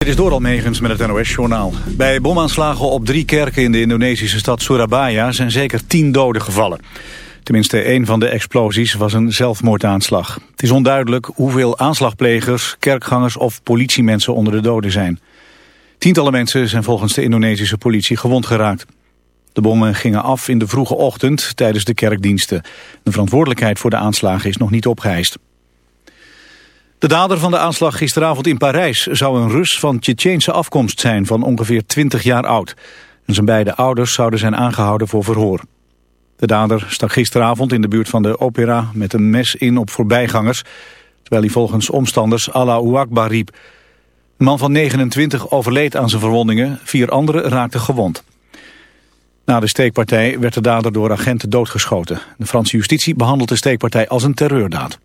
Dit is door Almegens met het NOS-journaal. Bij bomaanslagen op drie kerken in de Indonesische stad Surabaya zijn zeker tien doden gevallen. Tenminste, één van de explosies was een zelfmoordaanslag. Het is onduidelijk hoeveel aanslagplegers, kerkgangers of politiemensen onder de doden zijn. Tientallen mensen zijn volgens de Indonesische politie gewond geraakt. De bommen gingen af in de vroege ochtend tijdens de kerkdiensten. De verantwoordelijkheid voor de aanslagen is nog niet opgeëist. De dader van de aanslag gisteravond in Parijs zou een Rus van Tsjetsjeense afkomst zijn van ongeveer 20 jaar oud. En zijn beide ouders zouden zijn aangehouden voor verhoor. De dader stak gisteravond in de buurt van de opera met een mes in op voorbijgangers, terwijl hij volgens omstanders Allahu Akbar riep. Een man van 29 overleed aan zijn verwondingen, vier anderen raakten gewond. Na de steekpartij werd de dader door agenten doodgeschoten. De Franse justitie behandelt de steekpartij als een terreurdaad.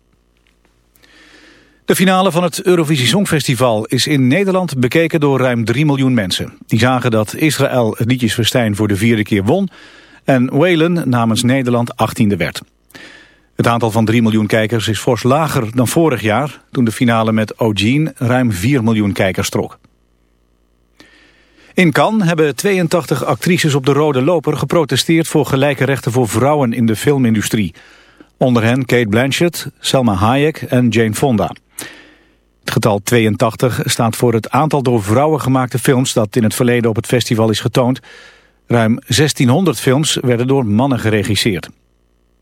De finale van het Eurovisie Songfestival is in Nederland bekeken door ruim 3 miljoen mensen. Die zagen dat Israël het liedjesfestijn voor de vierde keer won en Whalen namens Nederland 18e werd. Het aantal van 3 miljoen kijkers is fors lager dan vorig jaar... toen de finale met O'Gene ruim 4 miljoen kijkers trok. In Cannes hebben 82 actrices op de rode loper geprotesteerd... voor gelijke rechten voor vrouwen in de filmindustrie. Onder hen Kate Blanchett, Selma Hayek en Jane Fonda. Het getal 82 staat voor het aantal door vrouwen gemaakte films... dat in het verleden op het festival is getoond. Ruim 1600 films werden door mannen geregisseerd.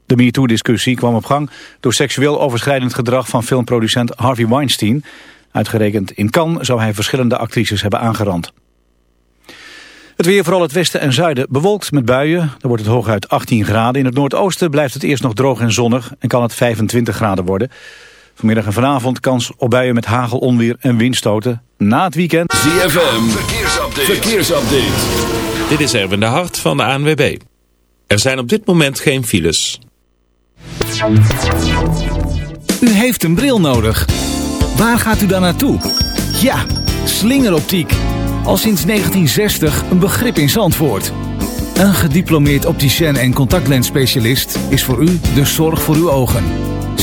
De MeToo-discussie kwam op gang door seksueel overschrijdend gedrag van filmproducent Harvey Weinstein. Uitgerekend in Cannes zou hij verschillende actrices hebben aangerand. Het weer vooral het westen en zuiden bewolkt met buien. Dan wordt het hooguit 18 graden. In het noordoosten blijft het eerst nog droog en zonnig en kan het 25 graden worden. Vanmiddag en vanavond kans op buien met hagel, onweer en windstoten. Na het weekend... ZFM, verkeersupdate. verkeersupdate. Dit is Erwin de Hart van de ANWB. Er zijn op dit moment geen files. U heeft een bril nodig. Waar gaat u dan naartoe? Ja, slingeroptiek. Al sinds 1960 een begrip in Zandvoort. Een gediplomeerd opticien en contactlensspecialist is voor u de zorg voor uw ogen.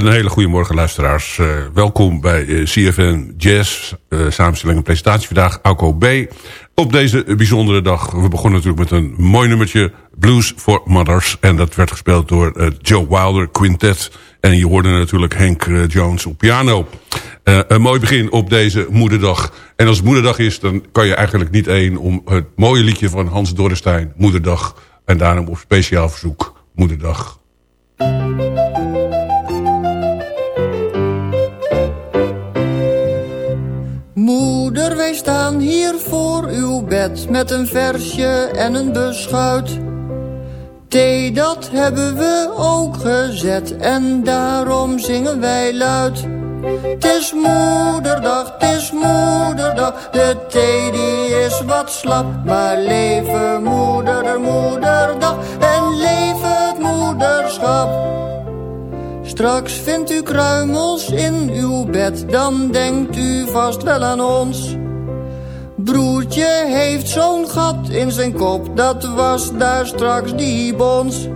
Een hele goede morgen luisteraars. Uh, welkom bij uh, CFN Jazz. Uh, samenstelling en presentatie vandaag. Alco B. Op deze bijzondere dag. We begonnen natuurlijk met een mooi nummertje. Blues for Mothers. En dat werd gespeeld door Joe Wilder Quintet. En je hoorde natuurlijk Henk Jones op piano. een mooi begin op deze moederdag. En als het moederdag is, dan kan je eigenlijk niet één... om het mooie liedje van Hans Dorrestein, Moederdag. En daarom op speciaal verzoek, Moederdag. Wij staan hier voor uw bed met een versje en een beschuit. Thee, dat hebben we ook gezet en daarom zingen wij luid. Het is moederdag, het is moederdag, de thee die is wat slap. Maar leven moeder, moederdag en leven het moederschap. Straks vindt u kruimels in uw bed, dan denkt u vast wel aan ons. Broertje heeft zo'n gat in zijn kop, dat was daar straks die bons.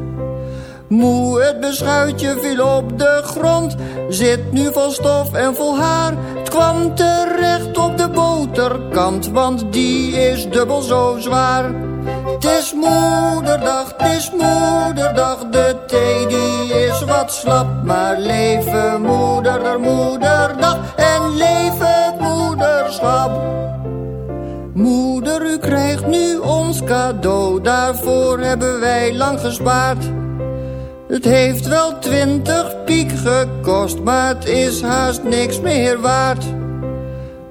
Moe, het beschuitje viel op de grond, zit nu vol stof en vol haar. Het kwam terecht op de boterkant, want die is dubbel zo zwaar. Het is moederdag, het is moederdag, de thee die is wat slap. Maar leven moeder, moederdag en leven moederschap. Moeder, u krijgt nu ons cadeau, daarvoor hebben wij lang gespaard. Het heeft wel twintig piek gekost, maar het is haast niks meer waard.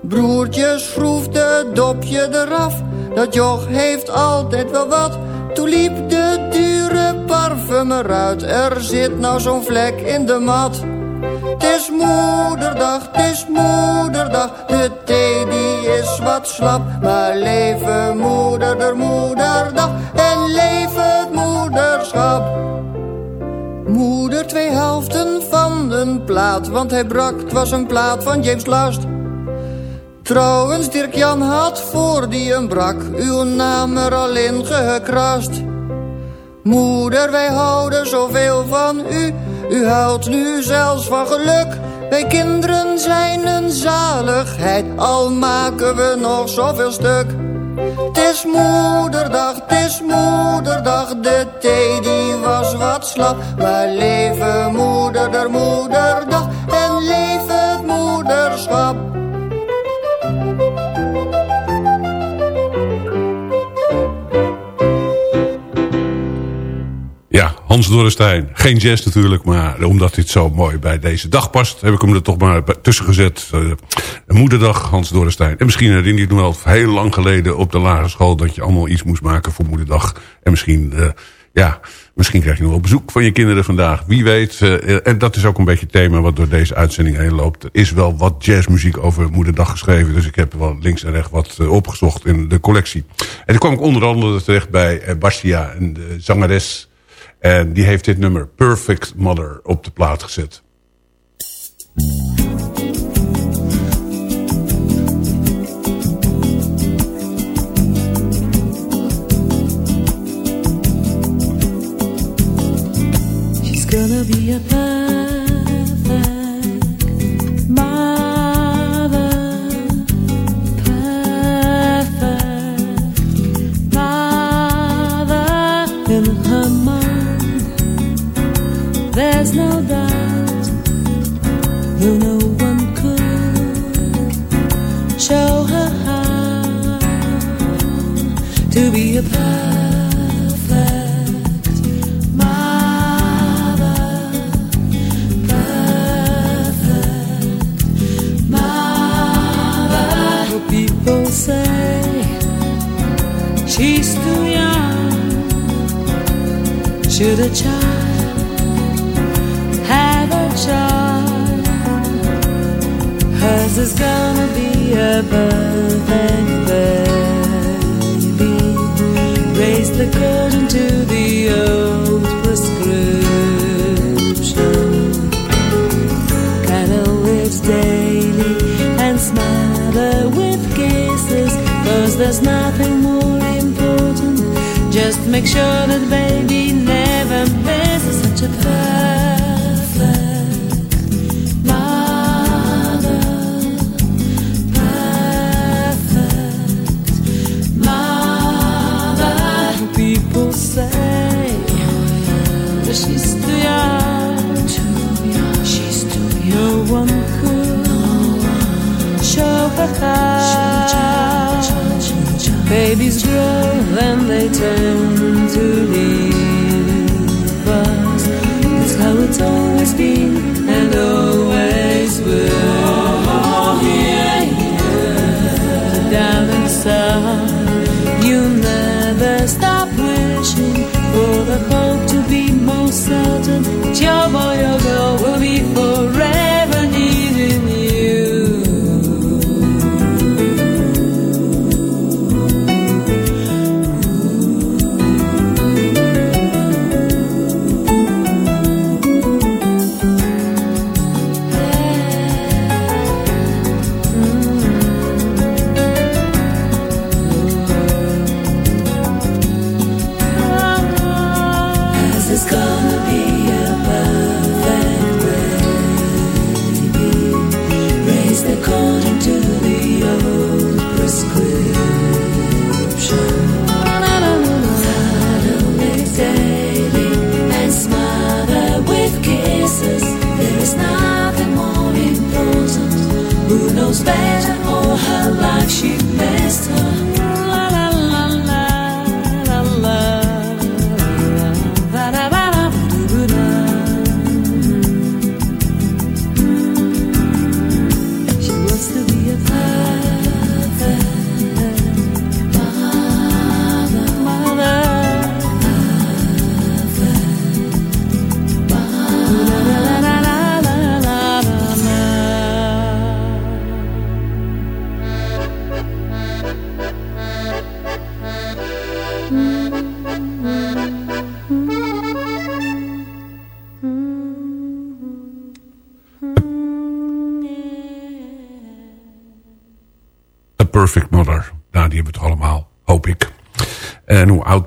Broertje schroefde dopje eraf dat joch heeft altijd wel wat. Toen liep de dure parfum eruit. Er zit nou zo'n vlek in de mat. Het is moederdag, het is moederdag. De thee die is wat slap. Maar leven moeder, der moederdag. En leven het moederschap. Moeder twee helften van een plaat. Want hij brak, het was een plaat van James Last. Trouwens, Dirk-Jan had voor die een brak uw naam er al in gekrast. Moeder, wij houden zoveel van u, u houdt nu zelfs van geluk. Wij kinderen zijn een zaligheid, al maken we nog zoveel stuk. Het is moederdag, het is moederdag, de thee die was wat slap. Maar leven moeder, der moederdag en leven het moederschap. Hans Dorrestein. Geen jazz natuurlijk, maar omdat dit zo mooi bij deze dag past... heb ik hem er toch maar tussen gezet. Uh, moederdag, Hans Dorrestein. En misschien herinner je nog wel heel lang geleden op de lagere school... dat je allemaal iets moest maken voor moederdag. En misschien, uh, ja, misschien krijg je nog wel bezoek van je kinderen vandaag. Wie weet. Uh, en dat is ook een beetje het thema wat door deze uitzending heen loopt. Er is wel wat jazzmuziek over moederdag geschreven. Dus ik heb wel links en rechts wat opgezocht in de collectie. En dan kwam ik onder andere terecht bij Bastia, en de zangeres... En die heeft dit nummer Perfect Mother op de plaat gezet. She's gonna be a Should a child have a child? Hers is gonna be a perfect baby raise the curtain to the old prescription. Kinda lives daily and smother with kisses. Cause there's nothing more. Just make sure that baby never misses such a perfect mother. Perfect mother. People say that she's too young. Too young. She's too young. No one could no one. show her how. Babies grow and they turn to leave us. It's how it's always been and always will. You never stop wishing for the hope to be most certain. or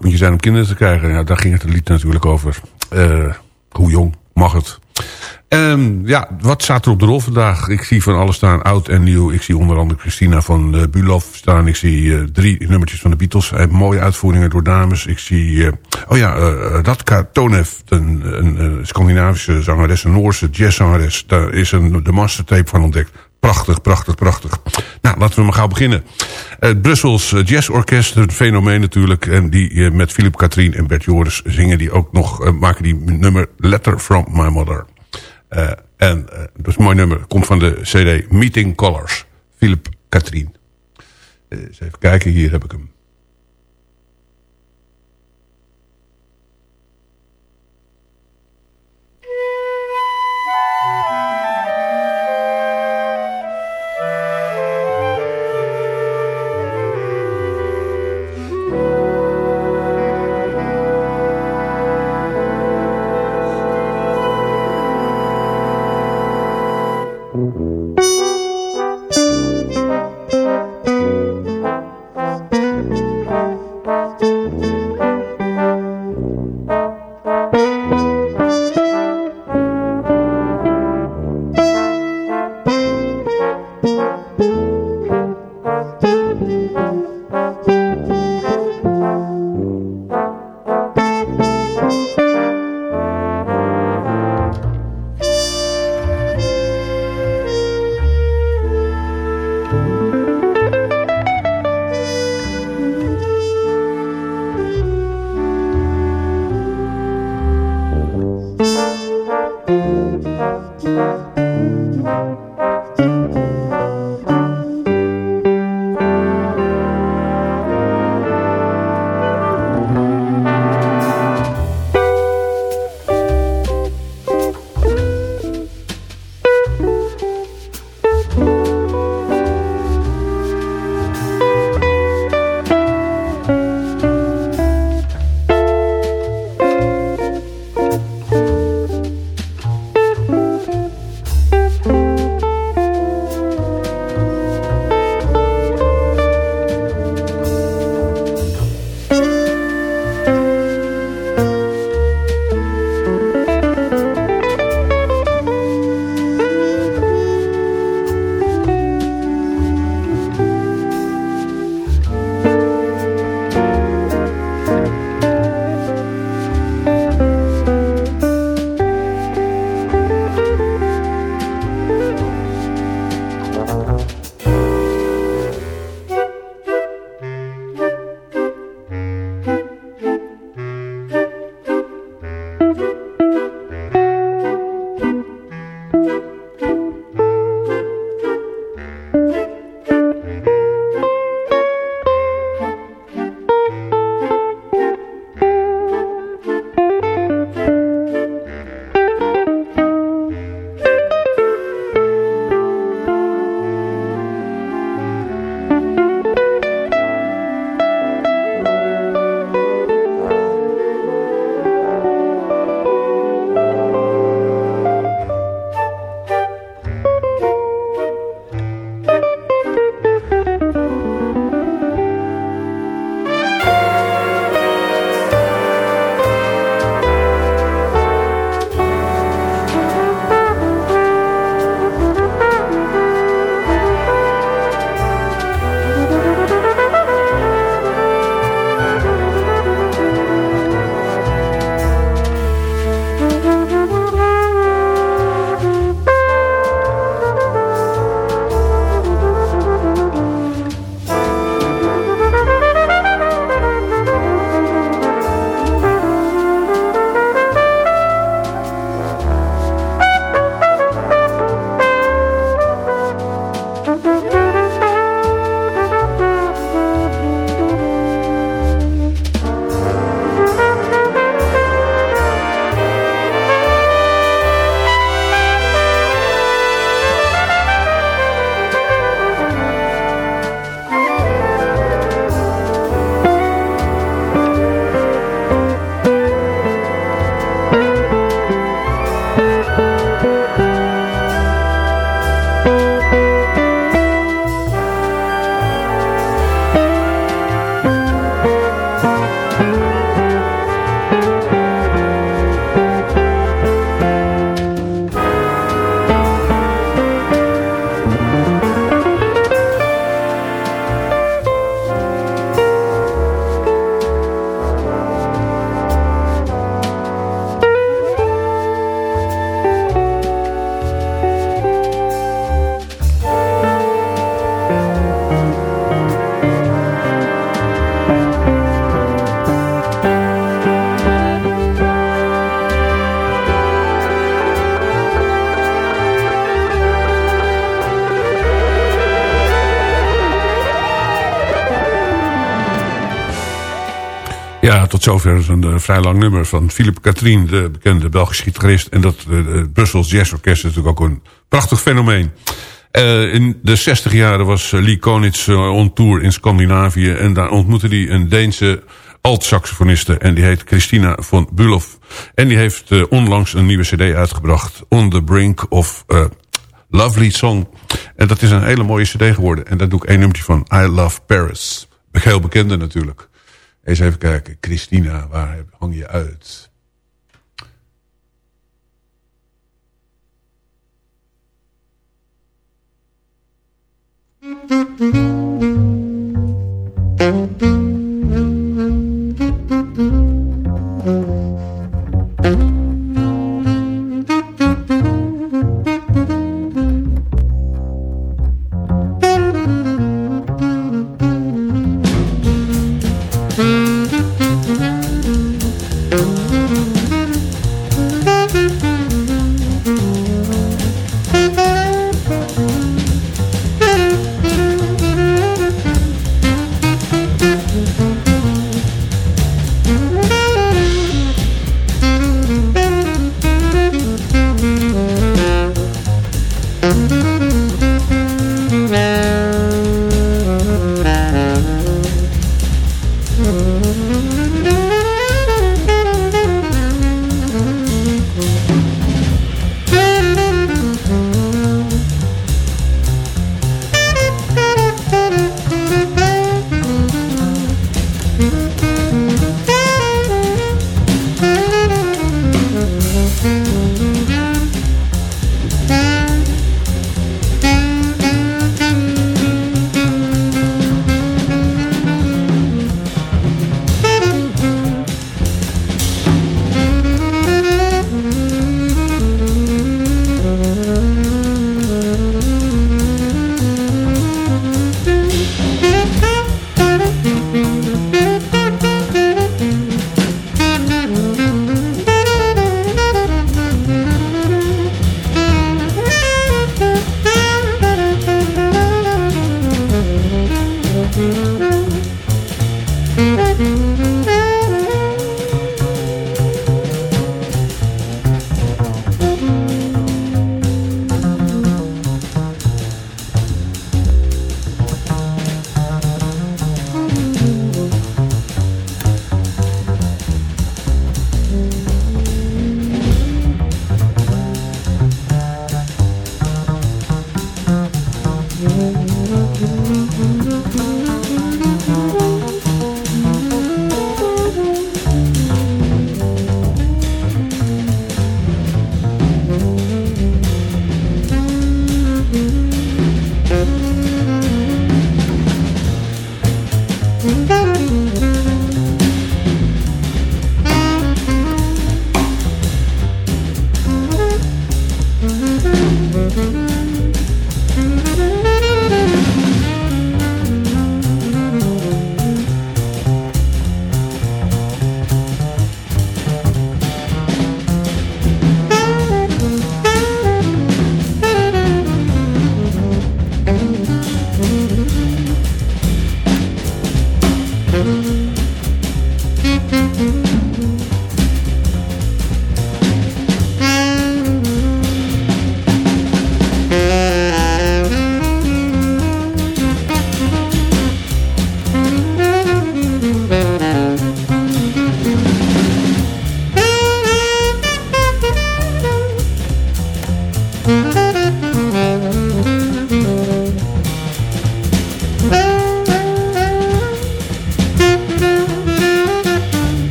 moet je zijn om kinderen te krijgen? Ja, daar ging het lied natuurlijk over. Eh, hoe jong mag het? Ehm, ja, wat staat er op de rol vandaag? Ik zie van alles staan, oud en nieuw. Ik zie onder andere Christina van uh, staan. Ik zie eh, drie nummertjes van de Beatles. Uh, mooie uitvoeringen door dames. Ik zie, oh ja, Radka Tonev, een, een, een Scandinavische zangeres, een Noorse jazzzangeres. Daar is een, de mastertape van ontdekt. Prachtig, prachtig, prachtig. Nou, laten we maar gauw beginnen. Het Brussels Jazz Orkest, een fenomeen natuurlijk. En die met Philip Katrien en Bert Joris zingen die ook nog, maken die nummer Letter from My Mother. Uh, en dat is een mooi nummer. Komt van de cd Meeting Colors. Philip Katrien. Eens even kijken, hier heb ik hem. Ja, tot zover een uh, vrij lang nummer van Philippe Katrien, de bekende Belgische gitarist. En dat uh, Brussels Jazz Orkest is natuurlijk ook een prachtig fenomeen. Uh, in de 60 jaren was Lee Konitz on tour in Scandinavië. En daar ontmoette hij een Deense alt-saxofoniste. En die heet Christina von Bulow. En die heeft onlangs een nieuwe cd uitgebracht. On the Brink of Lovely Song. En dat is een hele mooie cd geworden. En daar doe ik één nummertje van. I Love Paris. Heel bekende natuurlijk. Eens even kijken. Christina, waar hang je uit?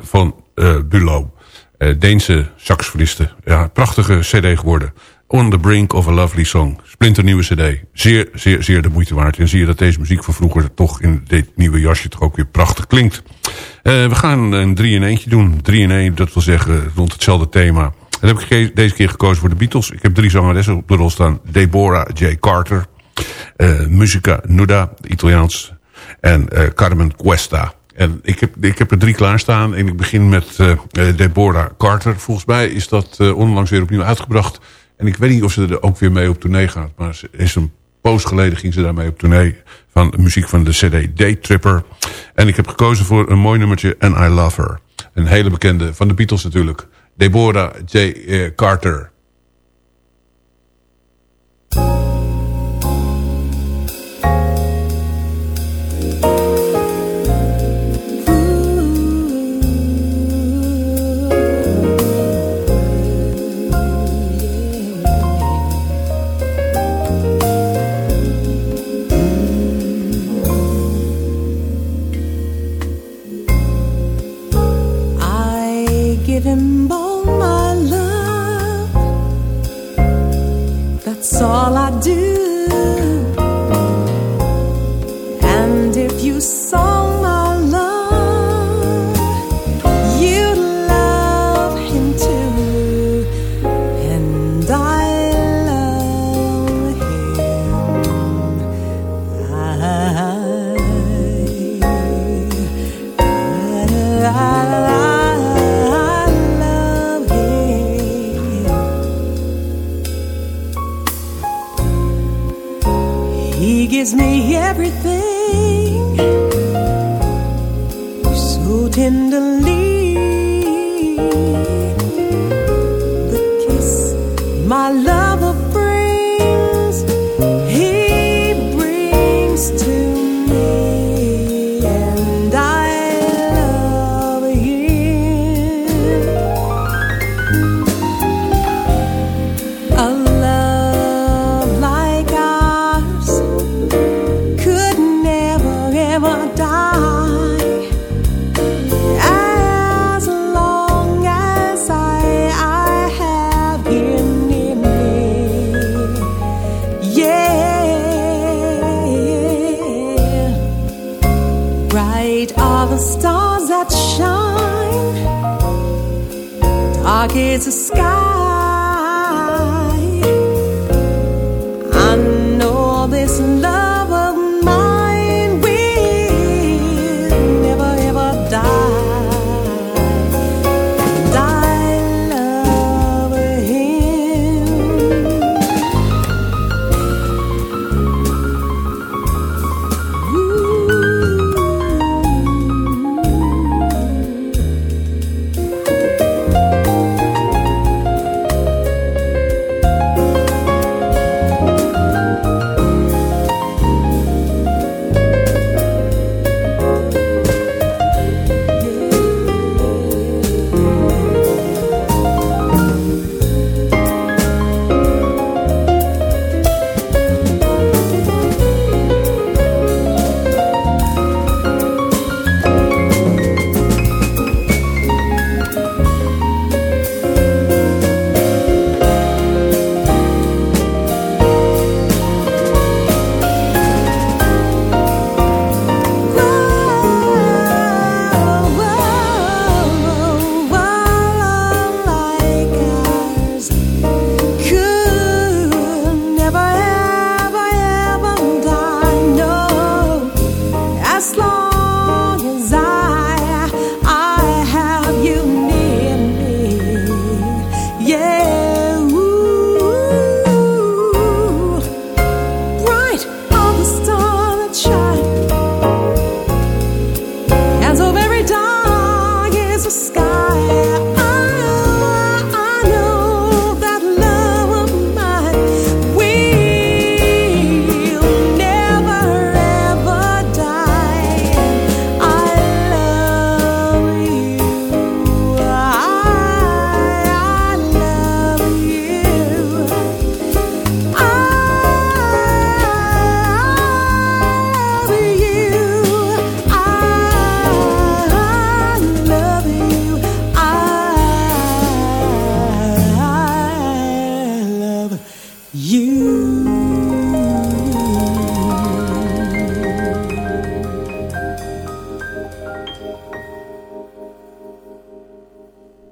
Van uh, Bulow. Eh, Deense saxofoniste. Ja, prachtige cd geworden. On the Brink of a Lovely Song. Splinternieuwe cd. Zeer, zeer, zeer de moeite waard. En zie je dat deze muziek van vroeger toch in dit nieuwe jasje toch ook weer prachtig klinkt. Uh, we gaan een 3 in eentje doen. 3 in 1, dat wil zeggen rond hetzelfde thema. En heb ik deze keer gekozen voor de Beatles. Ik heb drie zangeressen op de rol staan. Deborah J. Carter. Uh, Musica Nuda, Italiaans. En uh, Carmen Cuesta. En ik heb, ik heb er drie klaarstaan. En ik begin met uh, Deborah Carter. Volgens mij is dat uh, onlangs weer opnieuw uitgebracht. En ik weet niet of ze er ook weer mee op tournee gaat. Maar ze is een poos geleden ging ze daarmee op tournee. Van muziek van de CD Day Tripper. En ik heb gekozen voor een mooi nummertje. And I Love Her. Een hele bekende van de Beatles natuurlijk. Deborah J. Carter.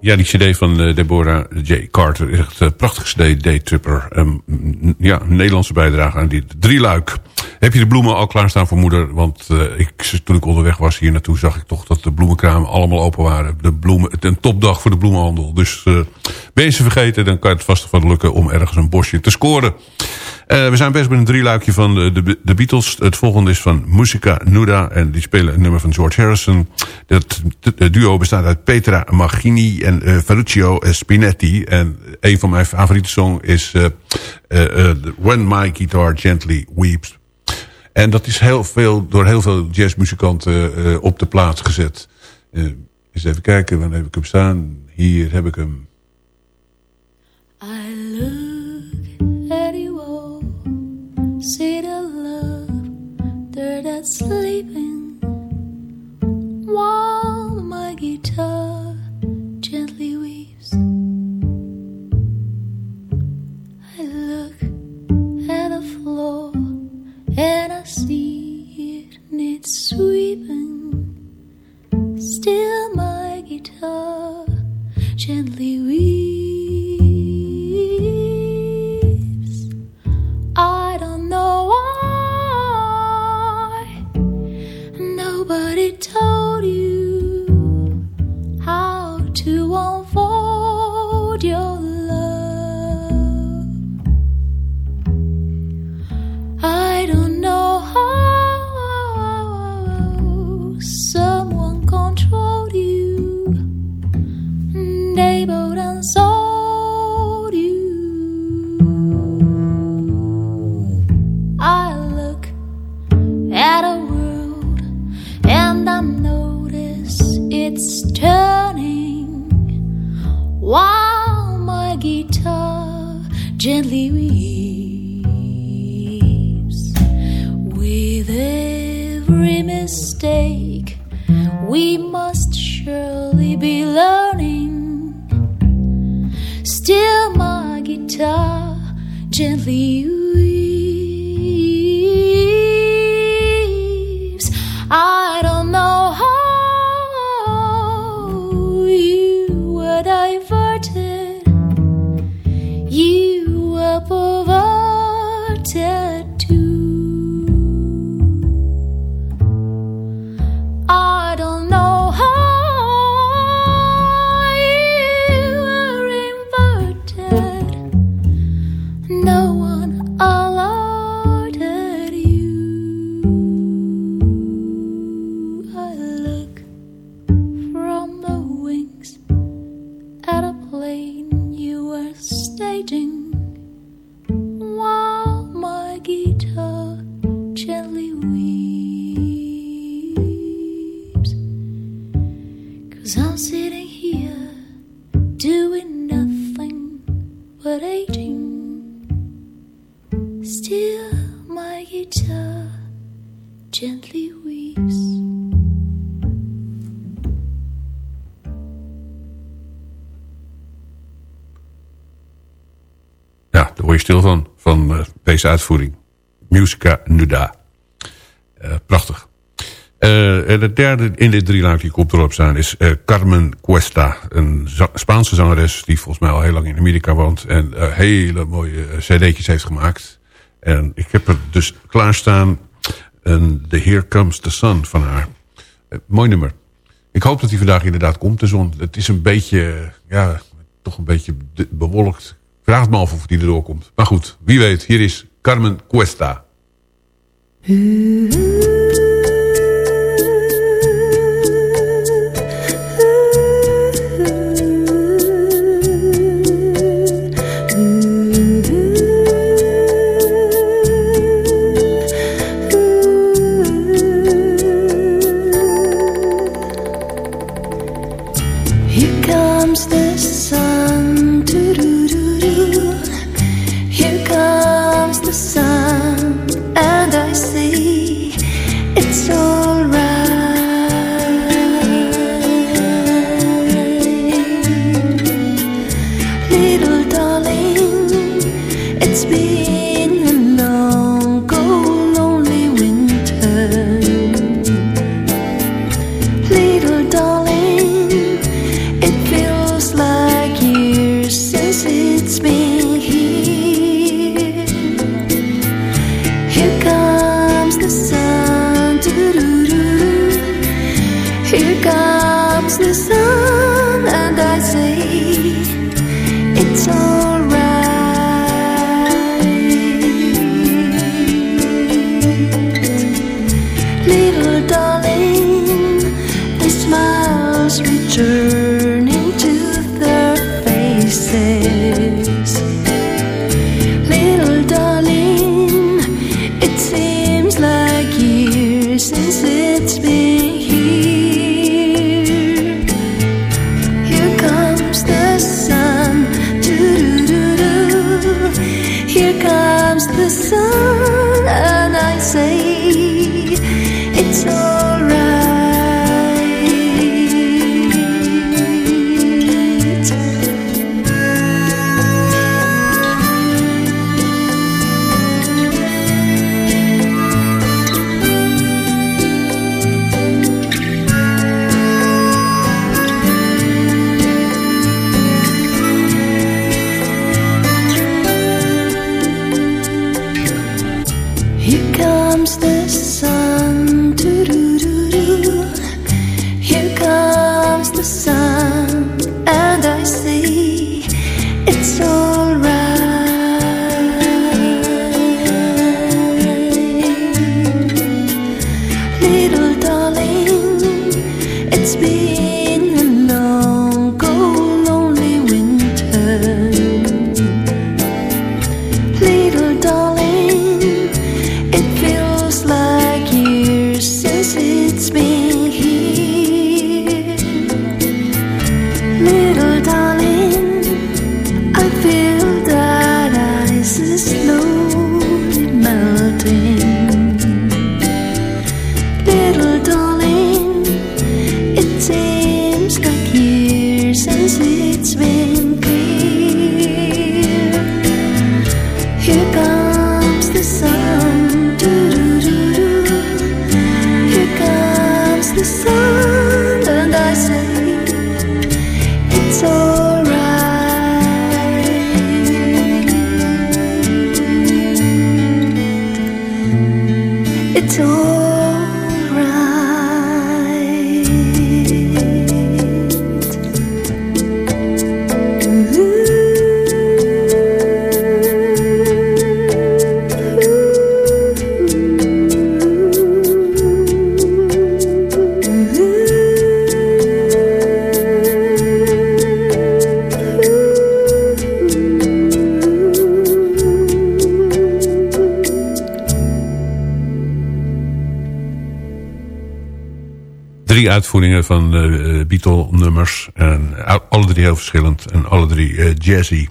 Ja, die cd van eh, Deborah J. Carter is echt een prachtige cd, Daytripper. Um, ja, een Nederlandse bijdrage aan dit drieluik. Heb je de bloemen al klaarstaan voor moeder? Want uh, ik, toen ik onderweg was hier naartoe zag ik toch dat de bloemenkramen allemaal open waren. De bloemen, het een topdag voor de bloemenhandel. Dus uh, ben vergeten, dan kan het vast van lukken om ergens een bosje te scoren. Uh, we zijn best met een drieluikje van de, de, Beatles. Het volgende is van Musica Nuda. En die spelen een nummer van George Harrison. Dat het duo bestaat uit Petra Magini en uh, Ferruccio Spinetti. En een van mijn favoriete songs is When My Guitar Gently Weeps. En dat is heel veel, door heel veel jazzmuzikanten op de plaats gezet. eens even kijken, waar heb ik hem staan? Hier heb ik hem. I look at you all, see the love, they're that sleeping, while my guitar gently weeps. I look at the floor and I see it needs sweeping, still my guitar gently weeps. Still, my guitar gently weeps. Ja, daar hoor je stil van, van uh, deze uitvoering. Musica Nuda. Uh, prachtig. Uh, en het derde in dit drieluik die komt erop staan is Carmen Cuesta. Een Spaanse zangeres die volgens mij al heel lang in Amerika woont. En hele mooie cd'tjes heeft gemaakt. En ik heb er dus klaarstaan een The Here Comes the Sun van haar. mooi nummer. Ik hoop dat hij vandaag inderdaad komt, de zon. Het is een beetje, ja, toch een beetje bewolkt. Vraag me af of die erdoor komt. Maar goed, wie weet. Hier is Carmen Cuesta. Here comes the sun, and I say it's alright. Van eh Beatle-nummers. En uh, alle drie heel verschillend. En alle drie eh, jazzy.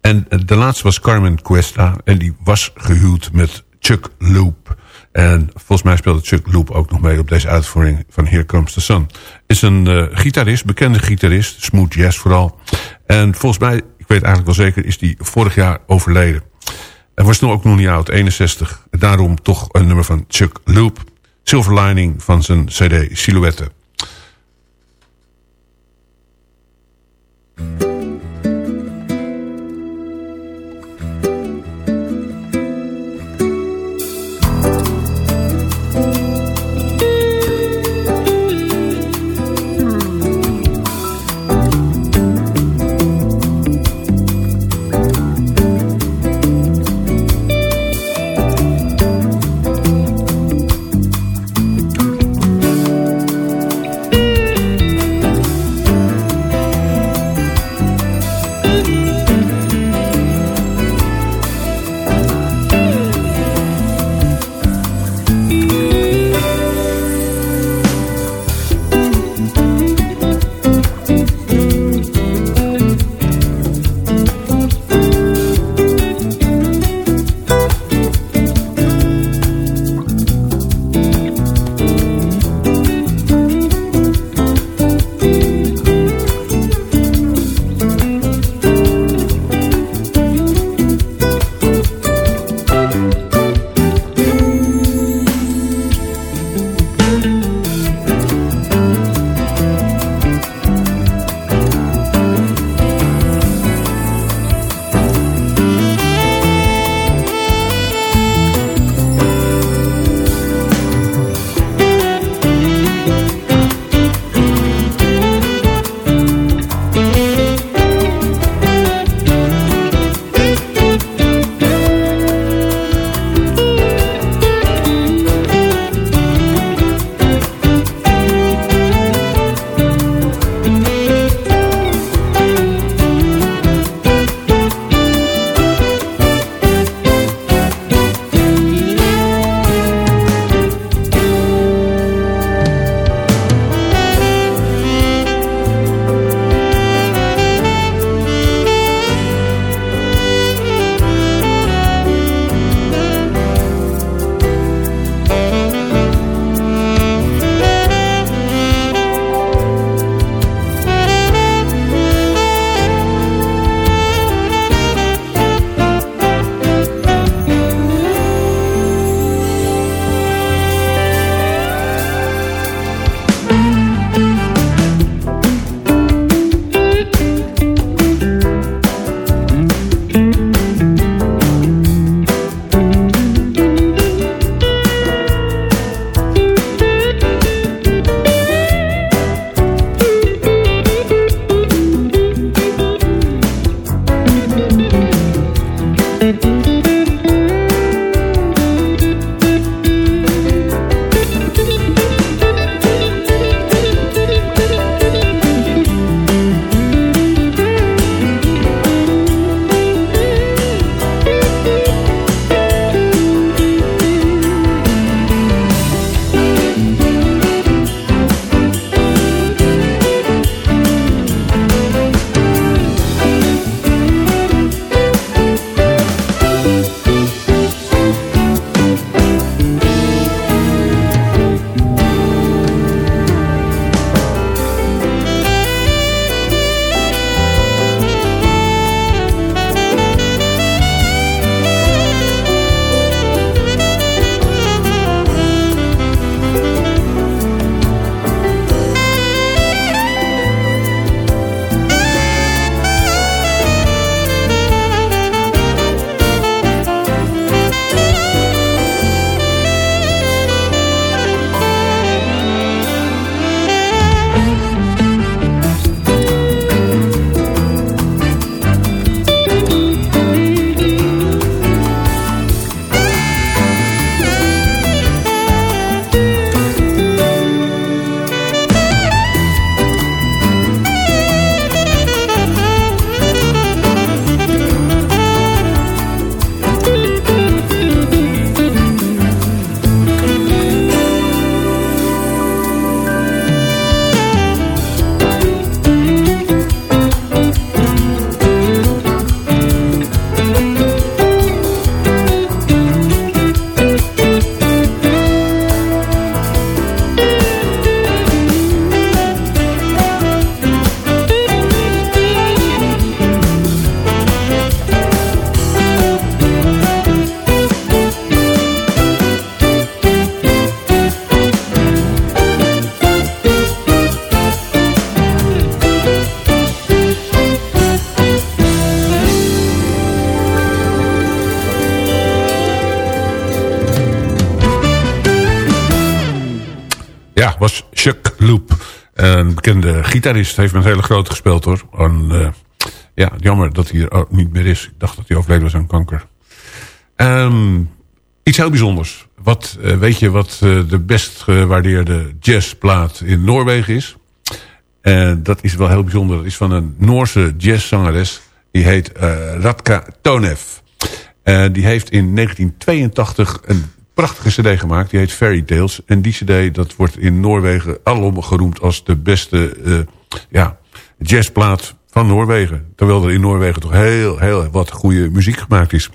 En eh, de laatste was Carmen Cuesta. En die was gehuwd met Chuck Loop. En volgens mij speelde Chuck Loop ook nog mee op deze uitvoering van Here Comes the Sun. Is een eh, gitarist, bekende gitarist. Smooth jazz vooral. En volgens mij, ik weet eigenlijk wel zeker, is die vorig jaar overleden. En was toen ook nog niet oud, 61. Daarom toch een nummer van Chuck Loop. Silver Lining van zijn cd Silhouette. Bekende gitarist. Heeft met hele grote gespeeld hoor. En, eh, ja, jammer dat hij er niet meer is. Ik dacht dat hij overleden was aan kanker. Ehm, iets heel bijzonders. Wat, eh, weet je wat eh, de best gewaardeerde jazzplaat in Noorwegen is? Dat is wel heel bijzonder. Dat is van een Noorse jazzzangeres. Die heet Radka Tonev. Die heeft in 1982 een prachtige cd gemaakt. Die heet Fairy Tales. En die cd dat wordt in Noorwegen alom geroemd als de beste uh, ja, jazzplaat van Noorwegen. Terwijl er in Noorwegen toch heel, heel wat goede muziek gemaakt is.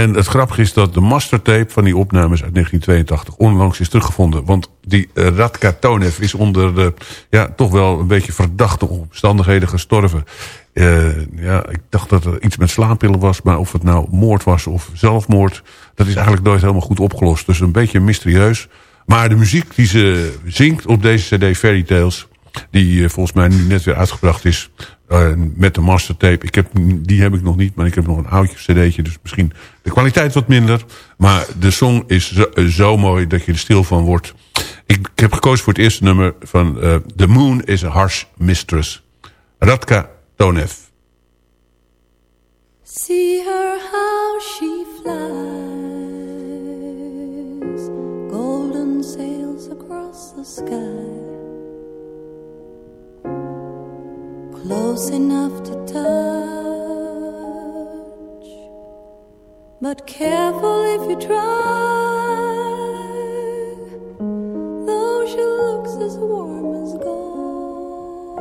En het grappige is dat de mastertape van die opnames uit 1982 onlangs is teruggevonden. Want die uh, Radka Tonev is onder de, ja, toch wel een beetje verdachte omstandigheden gestorven. Uh, ja, ik dacht dat er iets met slaappillen was, maar of het nou moord was of zelfmoord, dat is eigenlijk nooit helemaal goed opgelost. Dus een beetje mysterieus. Maar de muziek die ze zingt op deze cd Fairy Tales, die uh, volgens mij nu net weer uitgebracht is, uh, met de mastertape. Ik heb, die heb ik nog niet, maar ik heb nog een oudje cd'tje. Dus misschien de kwaliteit wat minder. Maar de song is zo, zo mooi dat je er stil van wordt. Ik, ik, heb gekozen voor het eerste nummer van uh, The Moon is a Harsh Mistress. Radka Tonev. See her how she flies Golden sails across the sky close enough to touch, but careful if you try. Though she looks as warm as gold,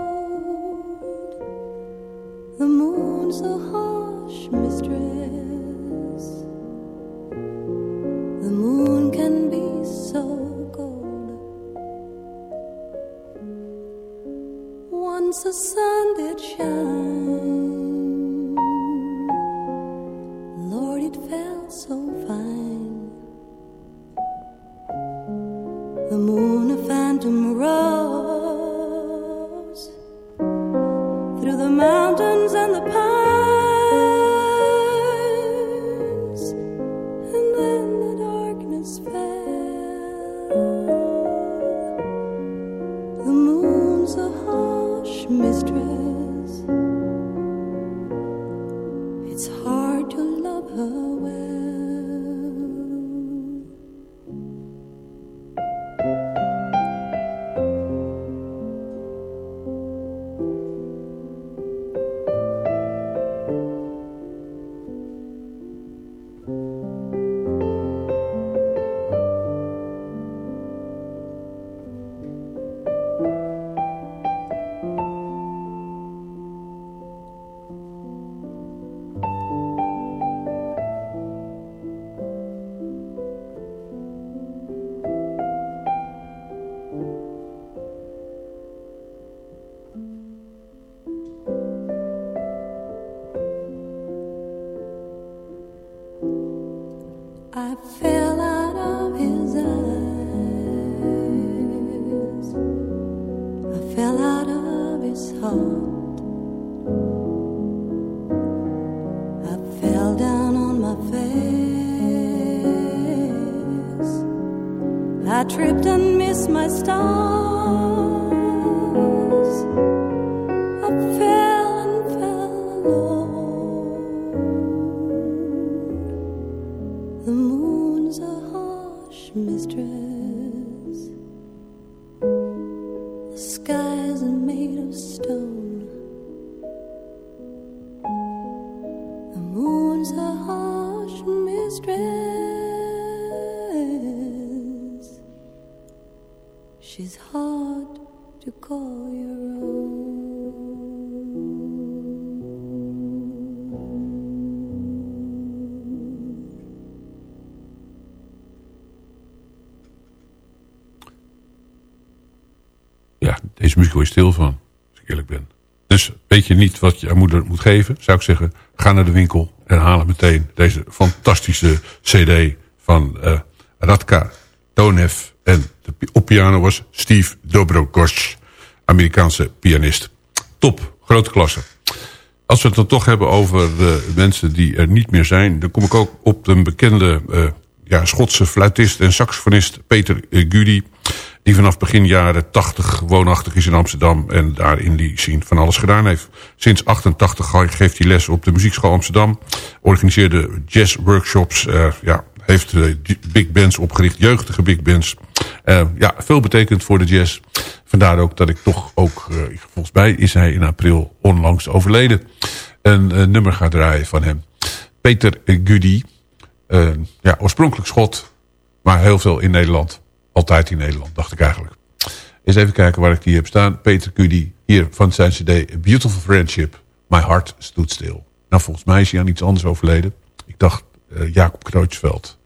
the moon's a harsh mistress. The moon can be so once the sun did shine. Lord, it felt so fine. The moon, a phantom, rose through the mountains mistress. Deze muziek je stil van, als ik eerlijk ben. Dus weet je niet wat je aan moeder moet geven, zou ik zeggen, ga naar de winkel en haal meteen deze fantastische cd van uh, Radka Tonev. En de, op piano was Steve Dobrogosz, Amerikaanse pianist. Top, grote klasse. Als we het dan toch hebben over de mensen die er niet meer zijn... dan kom ik ook op een bekende uh, ja, Schotse fluitist en saxofonist Peter Gudy. Die vanaf begin jaren 80 woonachtig is in Amsterdam. En daar in die scene van alles gedaan heeft. Sinds 88 geeft hij les op de Muziekschool Amsterdam. Organiseerde jazzworkshops. Uh, ja, heeft uh, big bands opgericht. Jeugdige big bands. Uh, ja, veel betekend voor de jazz. Vandaar ook dat ik toch ook... volgens mij is hij in april onlangs overleden. Een nummer gaat draaien van hem. Peter Gudy. ja, oorspronkelijk schot. Maar heel veel in Nederland. Altijd in Nederland, dacht ik eigenlijk. Eens even kijken waar ik die heb staan. Peter Cudi, hier van zijn cd Beautiful Friendship. My Heart Stood Still. Nou, volgens mij is hij aan iets anders overleden. Ik dacht uh, Jacob Kreutzfeldt.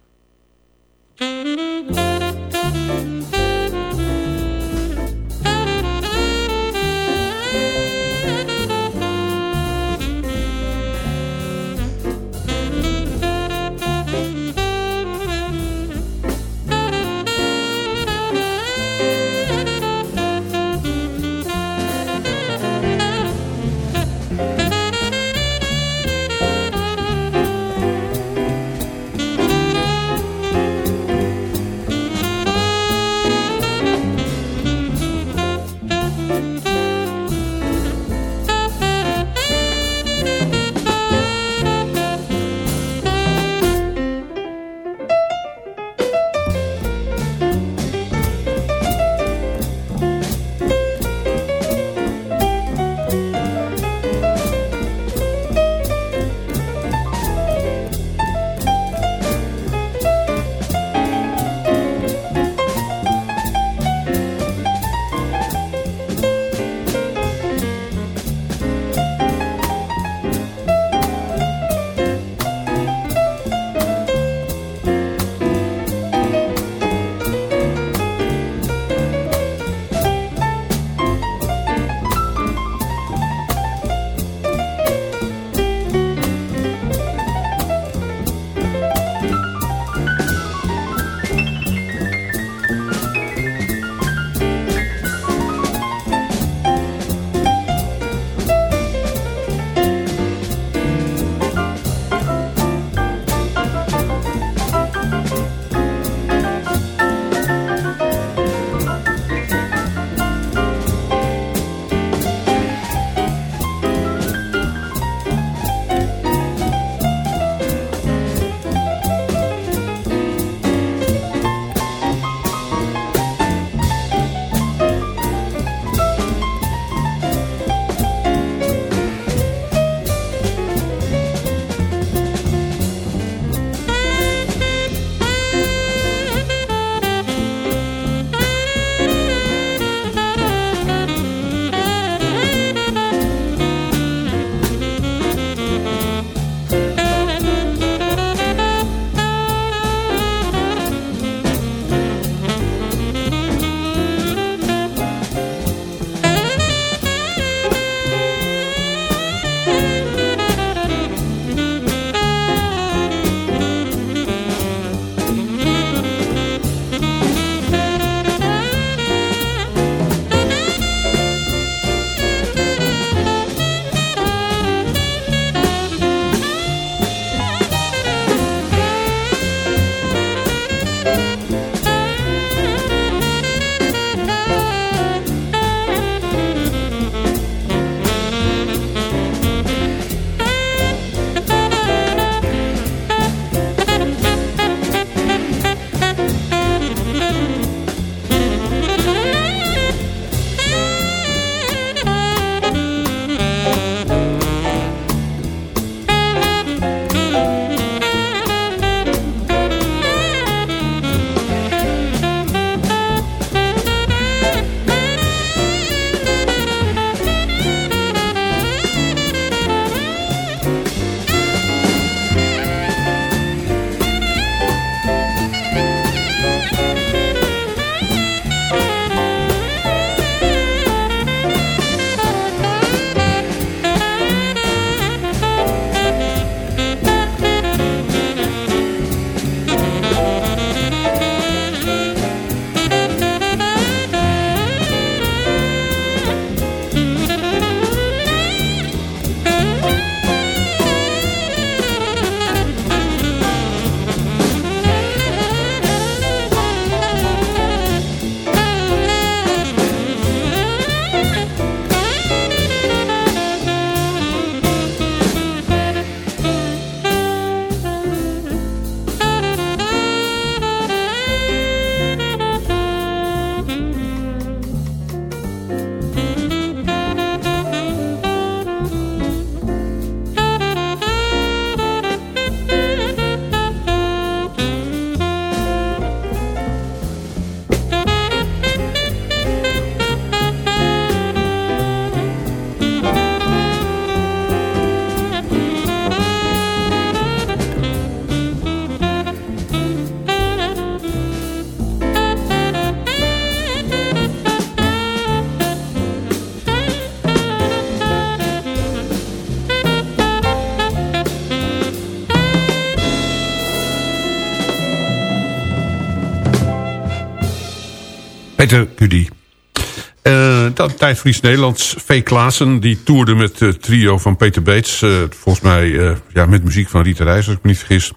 Uh, dan tijd voor iets Nederlands. V. Klaassen, die toerde met het trio van Peter Beets. Uh, volgens mij uh, ja, met muziek van Rita Reis, als ik me niet vergis.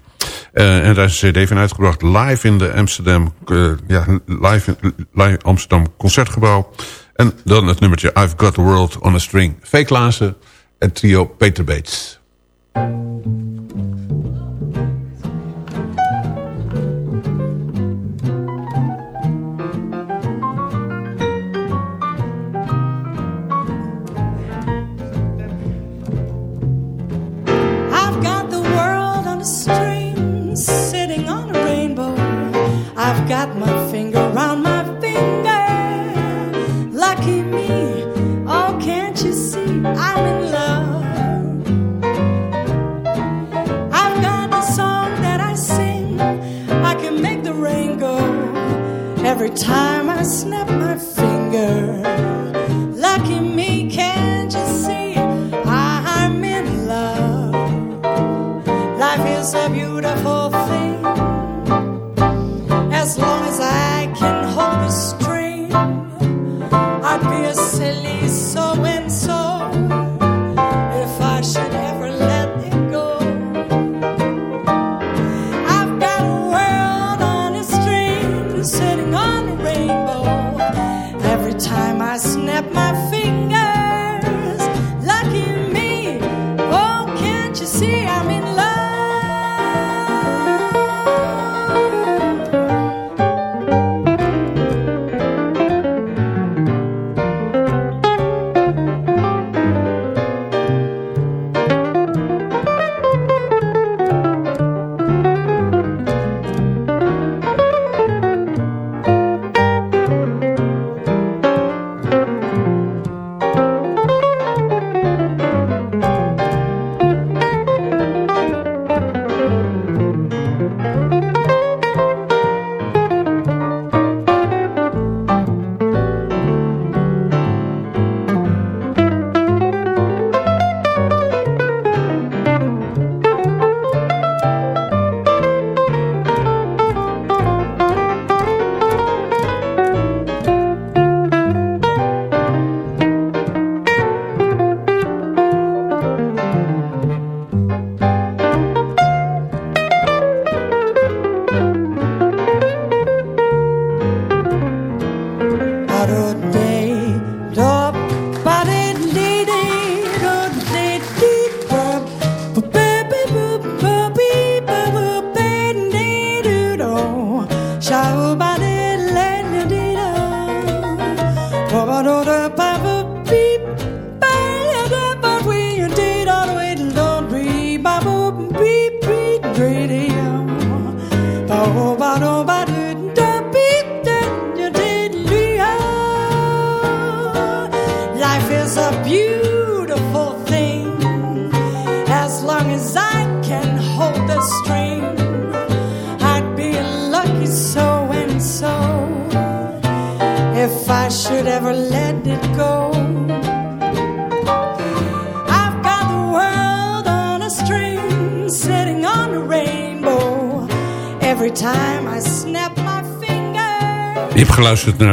en daar is een cd van uitgebracht. Live in de Amsterdam, ja, live in Amsterdam Concertgebouw. En dan het nummertje I've Got the World on a String. V. Klaassen en trio Peter Beets. Every time I snap my finger.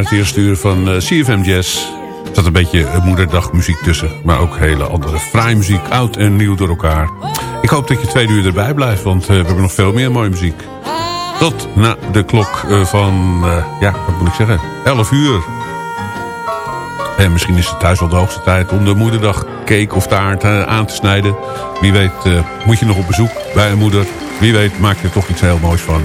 Het eerste uur van eh, CFM Jazz. Er zat een beetje moederdagmuziek tussen. Maar ook hele andere fraaie muziek. Oud en nieuw door elkaar. Ik hoop dat je twee uur erbij blijft. Want eh, we hebben nog veel meer mooie muziek. Tot na de klok eh, van, ja, wat moet ik zeggen, 11 uur. En misschien is het thuis wel de hoogste tijd om de moederdag cake of taart aan te snijden. Wie weet moet je nog op bezoek bij een moeder. Wie weet maak je er toch iets heel moois van.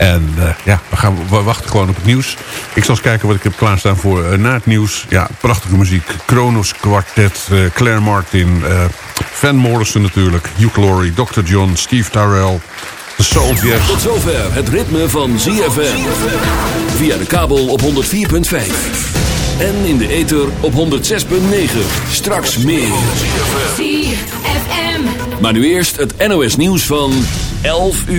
En eh, ja, we, gaan, we wachten gewoon op het nieuws. Ik zal eens kijken wat ik heb klaarstaan voor eh, na het nieuws. Ja, prachtige muziek. Kronos Quartet, eh, Claire Martin, eh, Van Morrison natuurlijk. Hugh Laurie, Dr. John, Steve Tyrell. The Soul Jazz. Tot zover het ritme van ZFM. Via de kabel op 104.5. En in de ether op 106.9. Straks meer. ZFM. Maar nu eerst het NOS nieuws van 11 uur.